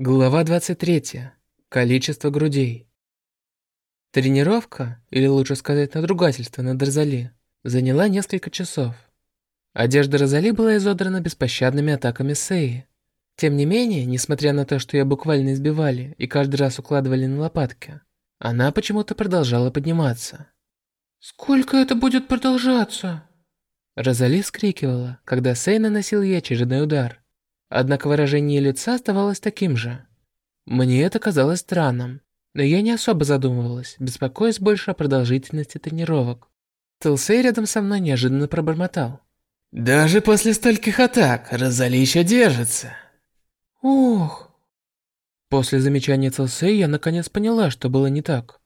Глава 23. Количество грудей. Тренировка, или лучше сказать надругательство над Розали, заняла несколько часов. Одежда Розали была изодрана беспощадными атаками Сеи. Тем не менее, несмотря на то, что ее буквально избивали и каждый раз укладывали на лопатки, она почему-то продолжала подниматься. «Сколько это будет продолжаться?» Розали вскрикивала, когда Сей наносил ей очередной удар – Однако выражение лица оставалось таким же. Мне это казалось странным, но я не особо задумывалась, беспокоясь больше о продолжительности тренировок. Телсей рядом со мной неожиданно пробормотал. «Даже после стольких атак Розали еще держится». «Ох». После замечания Телсей я наконец поняла, что было не так.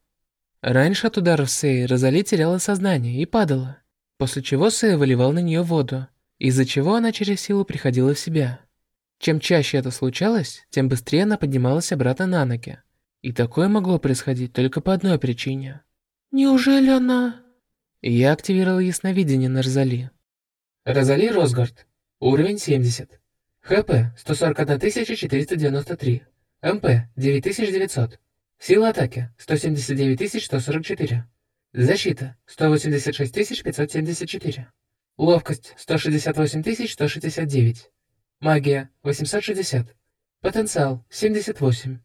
Раньше от ударов Сей Розали теряла сознание и падала, после чего Сей выливал на нее воду, из-за чего она через силу приходила в себя. Чем чаще это случалось, тем быстрее она поднималась обратно на ноги. И такое могло происходить только по одной причине. Неужели она... Я активировал ясновидение на Розали. Розали Росгард. Уровень 70. ХП 141493. МП 9900. Сила атаки 179144. Защита 186574. Ловкость 168169. Магия – 860. Потенциал – 78.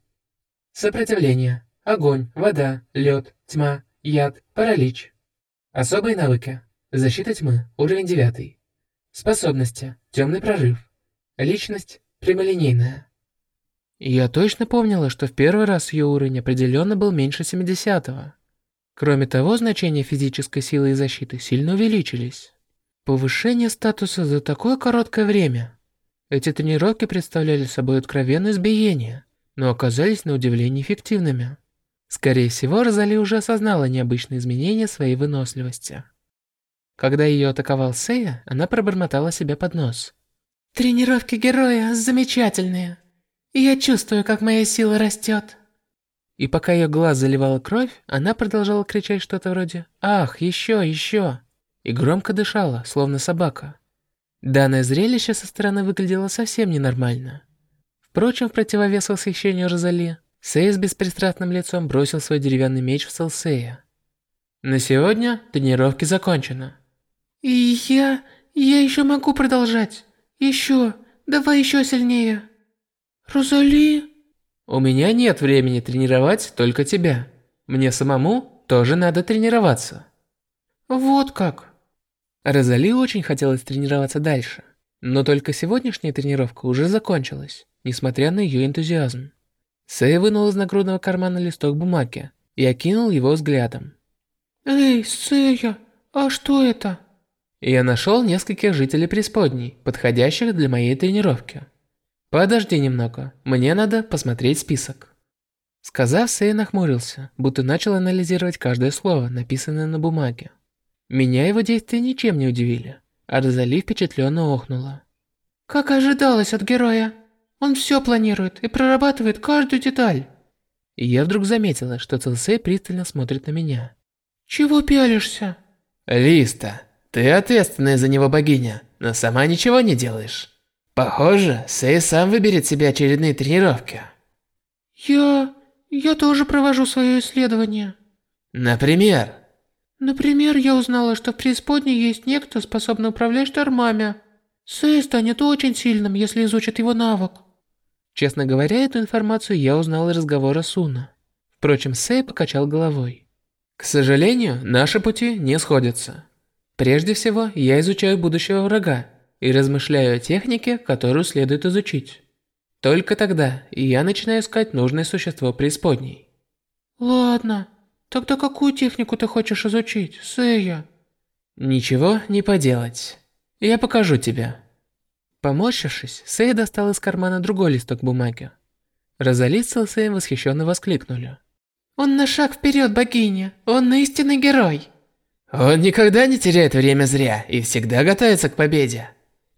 Сопротивление. Огонь, вода, лед, тьма, яд, паралич. Особые навыки. Защита тьмы. Уровень 9. Способности. Темный прорыв. Личность. Прямолинейная. Я точно помнила, что в первый раз ее уровень определенно был меньше 70-го. Кроме того, значения физической силы и защиты сильно увеличились. Повышение статуса за такое короткое время – эти тренировки представляли собой откровенное избиение, но оказались на удивление эффективными. Скорее всего, Розали уже осознала необычные изменения своей выносливости. Когда ее атаковал Сея, она пробормотала себе под нос. «Тренировки героя замечательные. Я чувствую, как моя сила растет». И пока ее глаз заливала кровь, она продолжала кричать что-то вроде «Ах, еще, еще!» и громко дышала, словно собака. Данное зрелище со стороны выглядело совсем ненормально. Впрочем, в противовес восхищению Розали, Сей с беспристрастным лицом бросил свой деревянный меч в Селсея. На сегодня тренировки закончены. И я... я еще могу продолжать. Еще. Давай еще сильнее. Розали... У меня нет времени тренировать только тебя. Мне самому тоже надо тренироваться. Вот как. Розали очень хотелось тренироваться дальше, но только сегодняшняя тренировка уже закончилась, несмотря на ее энтузиазм. Сэй вынул из нагрудного кармана листок бумаги и окинул его взглядом. «Эй, Сэя, а что это?» Я нашел нескольких жителей преисподней, подходящих для моей тренировки. Подожди немного, мне надо посмотреть список. Сказав, Сэй нахмурился, будто начал анализировать каждое слово, написанное на бумаге. Меня его действия ничем не удивили, а Розали впечатленно охнула. «Как ожидалось от героя. Он все планирует и прорабатывает каждую деталь». И я вдруг заметила, что Целсей пристально смотрит на меня. «Чего пялишься?» «Листа, ты ответственная за него богиня, но сама ничего не делаешь. Похоже, Сэй сам выберет себе очередные тренировки». «Я... я тоже провожу свое исследование». «Например?» Например, я узнала, что в преисподней есть некто, способный управлять штормами. Сэй станет очень сильным, если изучит его навык. Честно говоря, эту информацию я узнал из разговора Суна. Впрочем, Сэй покачал головой. К сожалению, наши пути не сходятся. Прежде всего, я изучаю будущего врага и размышляю о технике, которую следует изучить. Только тогда я начинаю искать нужное существо преисподней. Ладно. Тогда какую технику ты хочешь изучить, Сэя? Ничего не поделать. Я покажу тебе. Поморщившись, Сэй достал из кармана другой листок бумаги. Розали с Сэем восхищенно воскликнули. Он на шаг вперед, богиня. Он истинный герой. Он никогда не теряет время зря и всегда готовится к победе.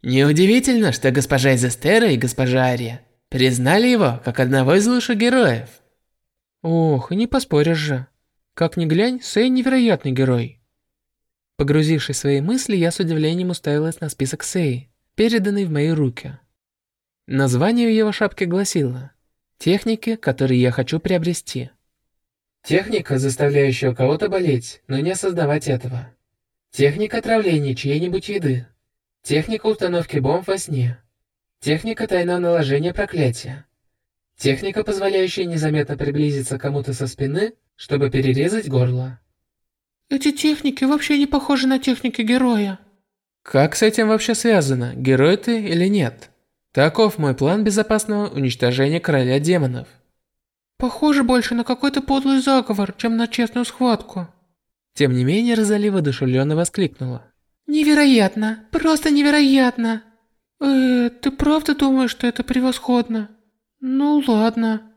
Неудивительно, что госпожа Изестера и госпожа Ария признали его как одного из лучших героев. Ох, не поспоришь же. Как ни глянь, Сэй невероятный герой. Погрузившись в свои мысли, я с удивлением уставилась на список Сэй, переданный в мои руки. Название его шапке гласило Техники, которые я хочу приобрести. Техника, заставляющая кого-то болеть, но не осознавать этого. Техника отравления чьей-нибудь еды. Техника установки бомб во сне. Техника тайного наложения проклятия. Техника, позволяющая незаметно приблизиться кому-то со спины, чтобы перерезать горло. Эти техники вообще не похожи на техники героя. Как с этим вообще связано, герой ты или нет? Таков мой план безопасного уничтожения короля демонов. Похоже больше на какой-то подлый заговор, чем на честную схватку. Тем не менее, Розали воодушевленно воскликнула. Невероятно, просто невероятно. Э, ты правда думаешь, что это превосходно? Ну ладно.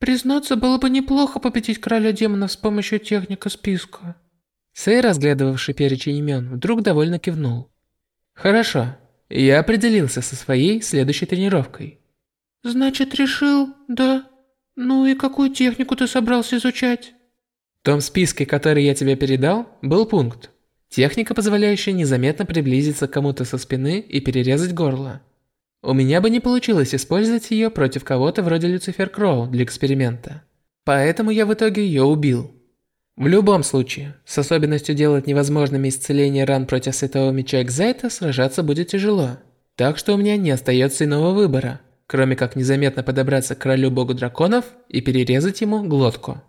Признаться, было бы неплохо победить короля демонов с помощью техника списка. Сэй, разглядывавший перечень имен, вдруг довольно кивнул. Хорошо, я определился со своей следующей тренировкой. Значит, решил, да? Ну и какую технику ты собрался изучать? В том списке, который я тебе передал, был пункт. Техника, позволяющая незаметно приблизиться к кому-то со спины и перерезать горло. У меня бы не получилось использовать ее против кого-то вроде Люцифер Кроу для эксперимента. Поэтому я в итоге ее убил. В любом случае, с особенностью делать невозможными исцеление ран против Святого Меча Экзайта сражаться будет тяжело. Так что у меня не остается иного выбора, кроме как незаметно подобраться к королю богу драконов и перерезать ему глотку.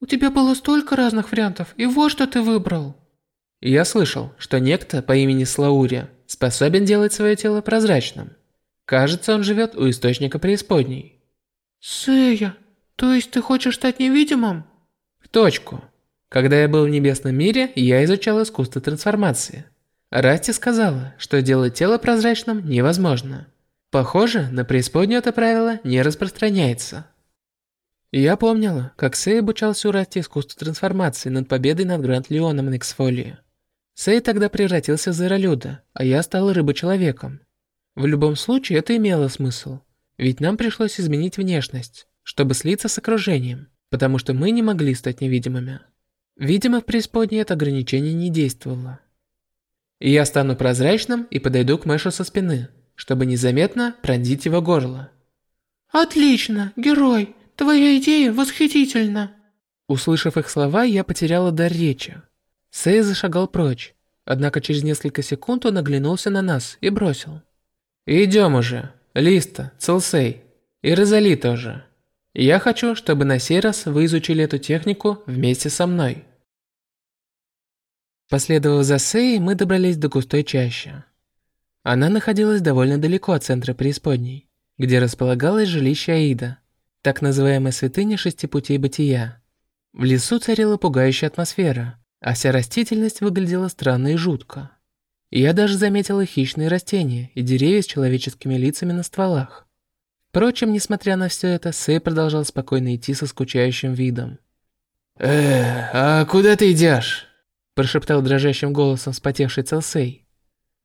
У тебя было столько разных вариантов, и вот что ты выбрал. Я слышал, что некто по имени Слаури способен делать свое тело прозрачным. Кажется, он живет у источника преисподней. Сэя, то есть ты хочешь стать невидимым? В точку. Когда я был в небесном мире, я изучал искусство трансформации. Расти сказала, что делать тело прозрачным невозможно. Похоже, на преисподнюю это правило не распространяется. Я помнила, как Сэй обучался у Расти искусству трансформации над победой над Гранд Леоном на Эксфолии. Сэй тогда превратился в зверолюда, а я стал рыбочеловеком. В любом случае это имело смысл, ведь нам пришлось изменить внешность, чтобы слиться с окружением потому что мы не могли стать невидимыми. Видимо, в преисподней это ограничение не действовало. Я стану прозрачным и подойду к Мэшу со спины, чтобы незаметно пронзить его горло. Отлично, герой, твоя идея восхитительна. Услышав их слова, я потеряла дар речи. Сэй зашагал прочь, однако через несколько секунд он оглянулся на нас и бросил. «Идем уже, Листа, Целсей, и Розали тоже». Я хочу, чтобы на сей раз вы изучили эту технику вместе со мной. Последовав за Сей, мы добрались до густой чащи. Она находилась довольно далеко от центра преисподней, где располагалось жилище Аида, так называемая святыня шести путей бытия. В лесу царила пугающая атмосфера, а вся растительность выглядела странно и жутко. Я даже заметила хищные растения и деревья с человеческими лицами на стволах. Впрочем, несмотря на все это, Сэй продолжал спокойно идти со скучающим видом. «Э, а куда ты идешь?» Прошептал дрожащим голосом вспотевший Целсей.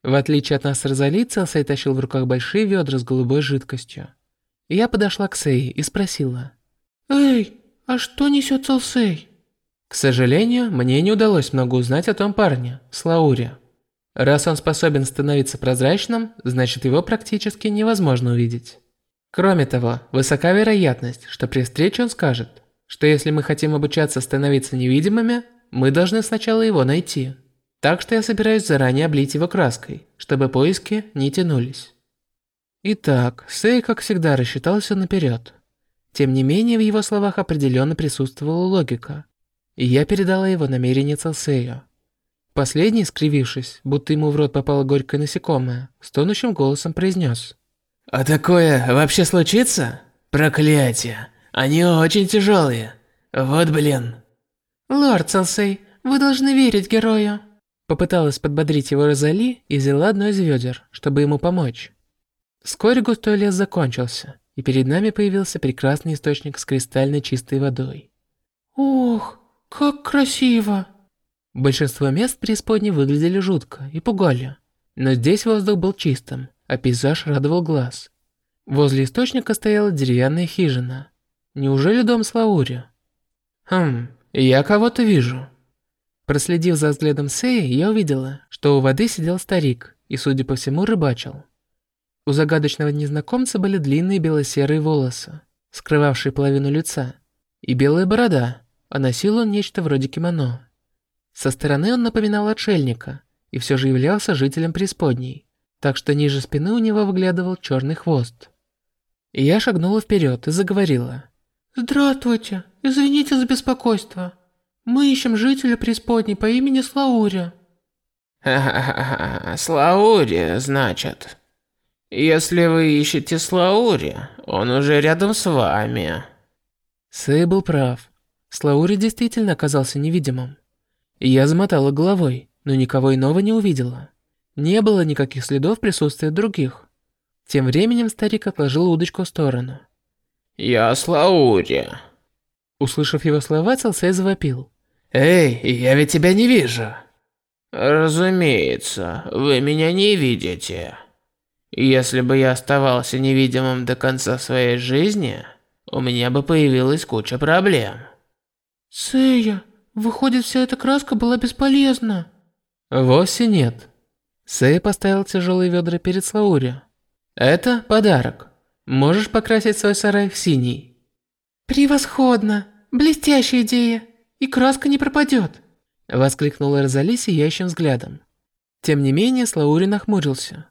В отличие от нас с Розали, Целсей тащил в руках большие ведра с голубой жидкостью. Я подошла к Сэй и спросила. «Эй, а что несет Целсей?» К сожалению, мне не удалось много узнать о том парне, Слауре. Раз он способен становиться прозрачным, значит его практически невозможно увидеть. Кроме того, высока вероятность, что при встрече он скажет, что если мы хотим обучаться становиться невидимыми, мы должны сначала его найти. Так что я собираюсь заранее облить его краской, чтобы поиски не тянулись. Итак, Сэй, как всегда, рассчитал все наперед. Тем не менее, в его словах определенно присутствовала логика, и я передала его намерение Целсею. Последний, скривившись, будто ему в рот попало горькое насекомое, стонущим голосом произнес – а такое вообще случится? Проклятие. Они очень тяжелые. Вот блин. Лорд Салсей, вы должны верить герою. Попыталась подбодрить его Розали и взяла одно из ведер, чтобы ему помочь. Вскоре густой лес закончился, и перед нами появился прекрасный источник с кристально чистой водой. Ох, как красиво! Большинство мест преисподней выглядели жутко и пугали, но здесь воздух был чистым, а пейзаж радовал глаз. Возле источника стояла деревянная хижина. Неужели дом Слаури? Хм, я кого-то вижу. Проследив за взглядом Сеи, я увидела, что у воды сидел старик и, судя по всему, рыбачил. У загадочного незнакомца были длинные бело-серые волосы, скрывавший половину лица, и белая борода, а носил он нечто вроде кимоно. Со стороны он напоминал отшельника, и все же являлся жителем преисподней, так что ниже спины у него выглядывал черный хвост. И я шагнула вперед и заговорила. «Здравствуйте, извините за беспокойство. Мы ищем жителя преисподней по имени Слаури». Ха-ха-ха, Слаури, значит. Если вы ищете Слаури, он уже рядом с вами. Сэй был прав. Слаури действительно оказался невидимым. Я замотала головой, но никого иного не увидела. Не было никаких следов присутствия других. Тем временем старик отложил удочку в сторону. «Я Слаури». Услышав его слова, Целсей завопил. «Эй, я ведь тебя не вижу». «Разумеется, вы меня не видите». Если бы я оставался невидимым до конца своей жизни, у меня бы появилась куча проблем. Сэя, выходит, вся эта краска была бесполезна. Вовсе нет. Сэй поставил тяжелые ведра перед Слаури. Это подарок. Можешь покрасить свой сарай в синий. Превосходно! Блестящая идея! И краска не пропадет! Воскликнула Розали сияющим взглядом. Тем не менее, Слаури нахмурился.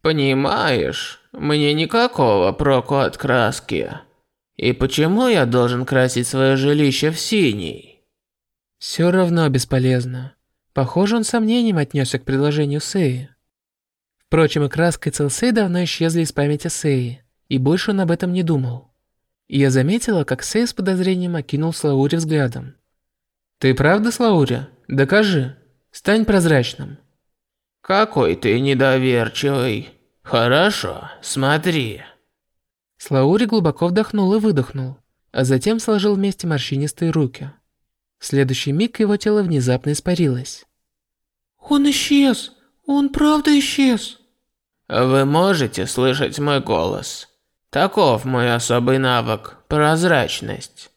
Понимаешь, мне никакого проку от краски. И почему я должен красить свое жилище в синий? Все равно бесполезно. Похоже, он с сомнением отнесся к предложению Сеи. Впрочем, и краска и Целсей давно исчезли из памяти Сеи, и больше он об этом не думал. И я заметила, как Сей с подозрением окинул Слаури взглядом. «Ты правда, Слаури? Докажи. Стань прозрачным». Какой ты недоверчивый. Хорошо, смотри. Слаури глубоко вдохнул и выдохнул, а затем сложил вместе морщинистые руки. В следующий миг его тело внезапно испарилось. Он исчез. Он правда исчез. Вы можете слышать мой голос. Таков мой особый навык прозрачность.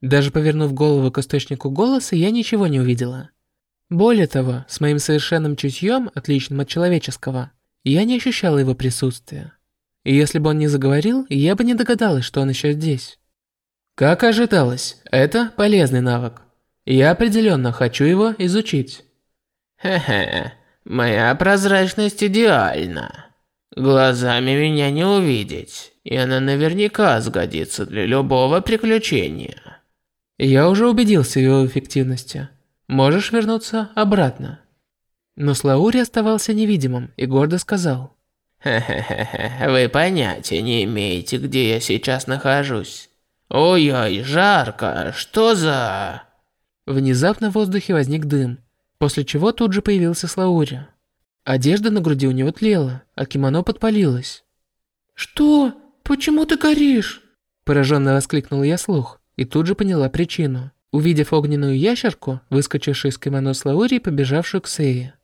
Даже повернув голову к источнику голоса, я ничего не увидела. Более того, с моим совершенным чутьем, отличным от человеческого, я не ощущала его присутствия. И если бы он не заговорил, я бы не догадалась, что он еще здесь. Как ожидалось, это полезный навык. Я определенно хочу его изучить. Хе-хе, моя прозрачность идеальна. Глазами меня не увидеть, и она наверняка сгодится для любого приключения. Я уже убедился в его эффективности. Можешь вернуться обратно. Но Слаури оставался невидимым и гордо сказал. «Хе-хе-хе, вы понятия не имеете, где я сейчас нахожусь. Ой-ой, жарко, что за...» Внезапно в воздухе возник дым, после чего тут же появился Слаури. Одежда на груди у него тлела, а кимоно подпалилось. «Что? Почему ты горишь?» Пораженно воскликнула я слух и тут же поняла причину увидев огненную ящерку, выскочившую из кимоно с Лаури и побежавшую к Сее.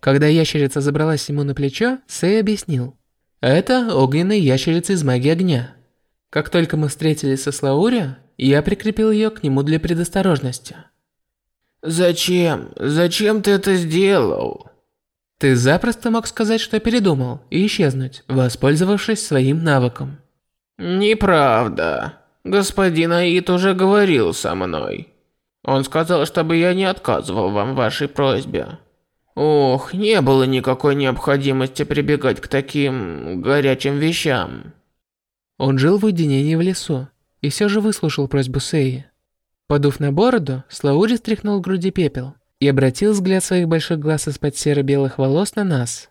Когда ящерица забралась ему на плечо, Сей объяснил. «Это огненная ящерица из магии огня. Как только мы встретились со Слаури, я прикрепил ее к нему для предосторожности». «Зачем? Зачем ты это сделал?» Ты запросто мог сказать, что передумал, и исчезнуть, воспользовавшись своим навыком. «Неправда. Господин Аид уже говорил со мной. Он сказал, чтобы я не отказывал вам в вашей просьбе. Ох, не было никакой необходимости прибегать к таким горячим вещам. Он жил в уединении в лесу и все же выслушал просьбу Сеи. Подув на бороду, Слаури стряхнул в груди пепел и обратил взгляд своих больших глаз из-под серо-белых волос на нас.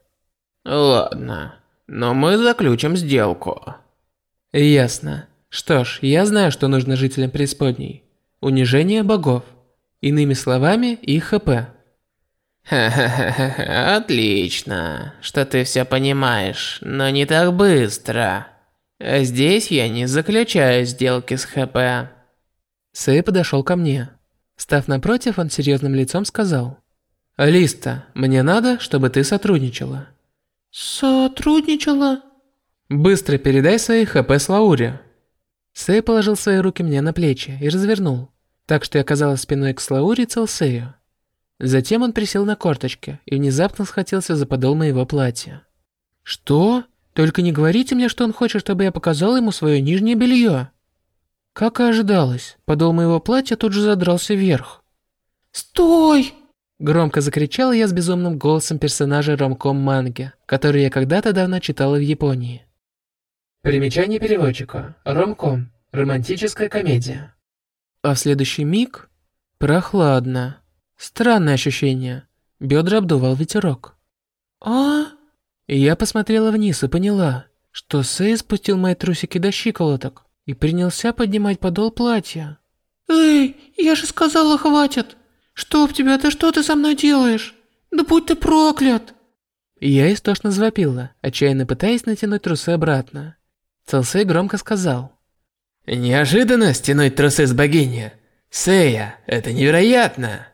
Ладно, но мы заключим сделку. Ясно. Что ж, я знаю, что нужно жителям преисподней. Унижение богов. Иными словами, их ХП. Ха-ха-ха, отлично, что ты все понимаешь, но не так быстро. Здесь я не заключаю сделки с ХП. Сэй подошел ко мне. Став напротив, он серьезным лицом сказал. «Алиста, мне надо, чтобы ты сотрудничала». «Сотрудничала?» «Быстро передай свои ХП Слауре». Сэй положил свои руки мне на плечи и развернул, так что я оказалась спиной к Слаури и Целсею. Затем он присел на корточки и внезапно схватился за подол моего платья. «Что? Только не говорите мне, что он хочет, чтобы я показал ему свое нижнее белье. Как и ожидалось, подол моего платья тут же задрался вверх. Стой! Громко закричала я с безумным голосом персонажа ромком манги, который я когда-то давно читала в Японии. Примечание переводчика. Ромком. Романтическая комедия. А в следующий миг... Прохладно. Странное ощущение. Бедра обдувал ветерок. А? Я посмотрела вниз и поняла, что Сэй спустил мои трусики до щиколоток и принялся поднимать подол платья. Эй, я же сказала хватит! Чтоб тебя, ты что ты со мной делаешь? Да будь ты проклят! Я истошно завопила, отчаянно пытаясь натянуть трусы обратно. Целсей громко сказал. Неожиданно стянуть трусы с богини. Сэя, это невероятно.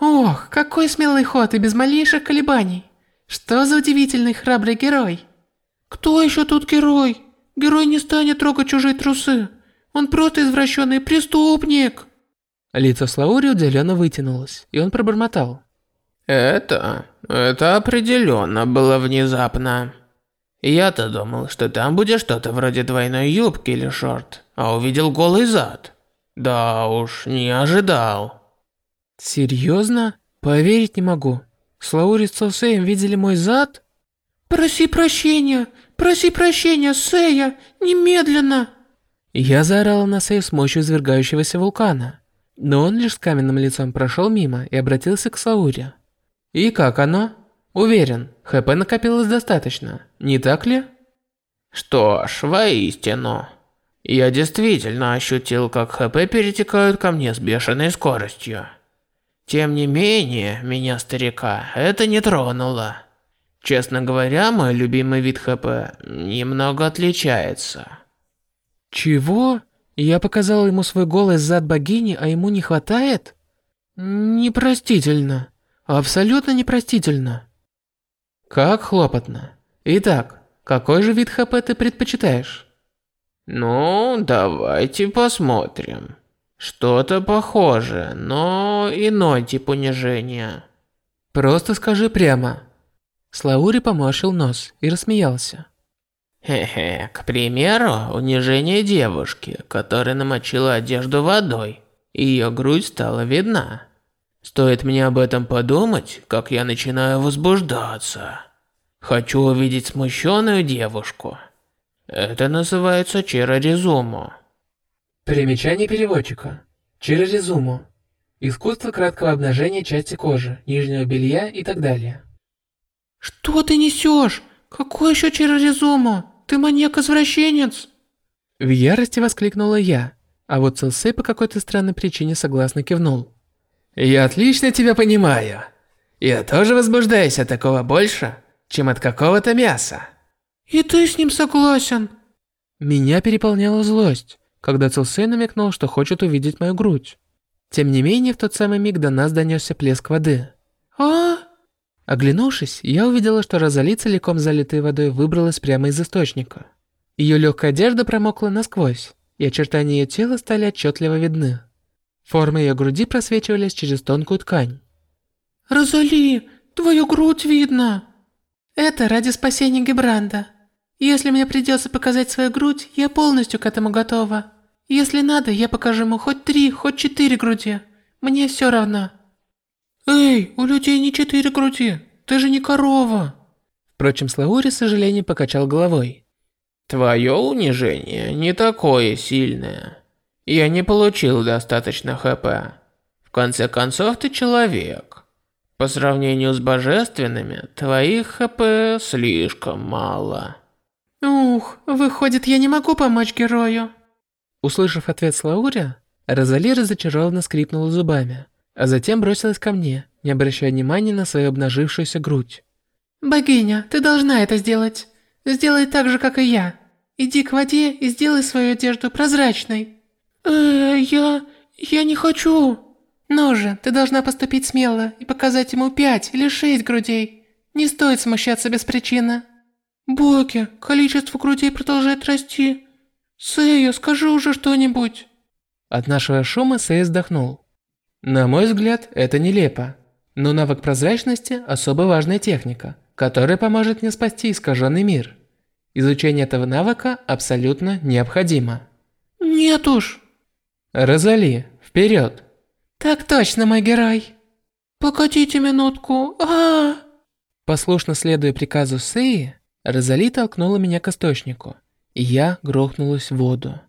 Ох, какой смелый ход и без малейших колебаний. Что за удивительный храбрый герой. Кто еще тут герой? Герой не станет трогать чужие трусы. Он просто извращенный преступник. Лицо Слаури удивленно вытянулось, и он пробормотал. Это... это определенно было внезапно. Я-то думал, что там будет что-то вроде двойной юбки или шорт, а увидел голый зад. Да уж, не ожидал. Серьезно? Поверить не могу. Слаури с Целсеем видели мой зад? Проси прощения, проси прощения, Сея, немедленно. Я заорала на Сею с мощью извергающегося вулкана. Но он лишь с каменным лицом прошел мимо и обратился к Слауре. И как оно? Уверен, ХП накопилось достаточно, не так ли? Что ж, воистину. Я действительно ощутил, как ХП перетекают ко мне с бешеной скоростью. Тем не менее, меня старика это не тронуло. Честно говоря, мой любимый вид ХП немного отличается. Чего? Я показал ему свой голос зад богини, а ему не хватает? Непростительно. Абсолютно непростительно. Как хлопотно. Итак, какой же вид ХП ты предпочитаешь? Ну, давайте посмотрим. Что-то похожее, но иной тип унижения. Просто скажи прямо. Слаури поморщил нос и рассмеялся. Хе-хе, к примеру, унижение девушки, которая намочила одежду водой, ее грудь стала видна. Стоит мне об этом подумать, как я начинаю возбуждаться. Хочу увидеть смущенную девушку. Это называется чироризуму. Примечание переводчика. Чироризуму. Искусство краткого обнажения части кожи, нижнего белья и так далее. Что ты несешь? Какой еще чироризуму? Ты маньяк-извращенец? В ярости воскликнула я, а вот Целсей по какой-то странной причине согласно кивнул. Я отлично тебя понимаю. Я тоже возбуждаюсь от такого больше, чем от какого-то мяса. И ты с ним согласен? Меня переполняла злость когда Целсей намекнул, что хочет увидеть мою грудь. Тем не менее, в тот самый миг до нас донесся плеск воды. А? Оглянувшись, я увидела, что Розали, целиком залитой водой, выбралась прямо из источника. Ее легкая одежда промокла насквозь, и очертания ее тела стали отчетливо видны. Формы ее груди просвечивались через тонкую ткань. «Розали, твою грудь видно!» «Это ради спасения Гебранда. Если мне придется показать свою грудь, я полностью к этому готова. Если надо, я покажу ему хоть три, хоть четыре груди. Мне все равно. Эй, у людей не четыре груди. Ты же не корова. Впрочем, Слаури с сожалением покачал головой. Твое унижение не такое сильное. Я не получил достаточно ХП. В конце концов, ты человек. По сравнению с божественными, твоих ХП слишком мало. Ух, выходит, я не могу помочь герою. Услышав ответ Слауря, Розали разочарованно скрипнула зубами, а затем бросилась ко мне, не обращая внимания на свою обнажившуюся грудь. «Богиня, ты должна это сделать. Сделай так же, как и я. Иди к воде и сделай свою одежду прозрачной». «Э, я... я не хочу». «Ну же, ты должна поступить смело и показать ему пять или шесть грудей. Не стоит смущаться без причины». Боки, количество грудей продолжает расти. Сэйя, скажи уже что-нибудь. От нашего шума Сэйя вздохнул. На мой взгляд, это нелепо. Но навык прозрачности – особо важная техника, которая поможет мне спасти искаженный мир. Изучение этого навыка абсолютно необходимо. Нет уж. Розали, вперед. Так точно, мой герой. Покатите минутку. А -а -а. Послушно следуя приказу Сеи, Розали толкнула меня к источнику, и я грохнулась в воду.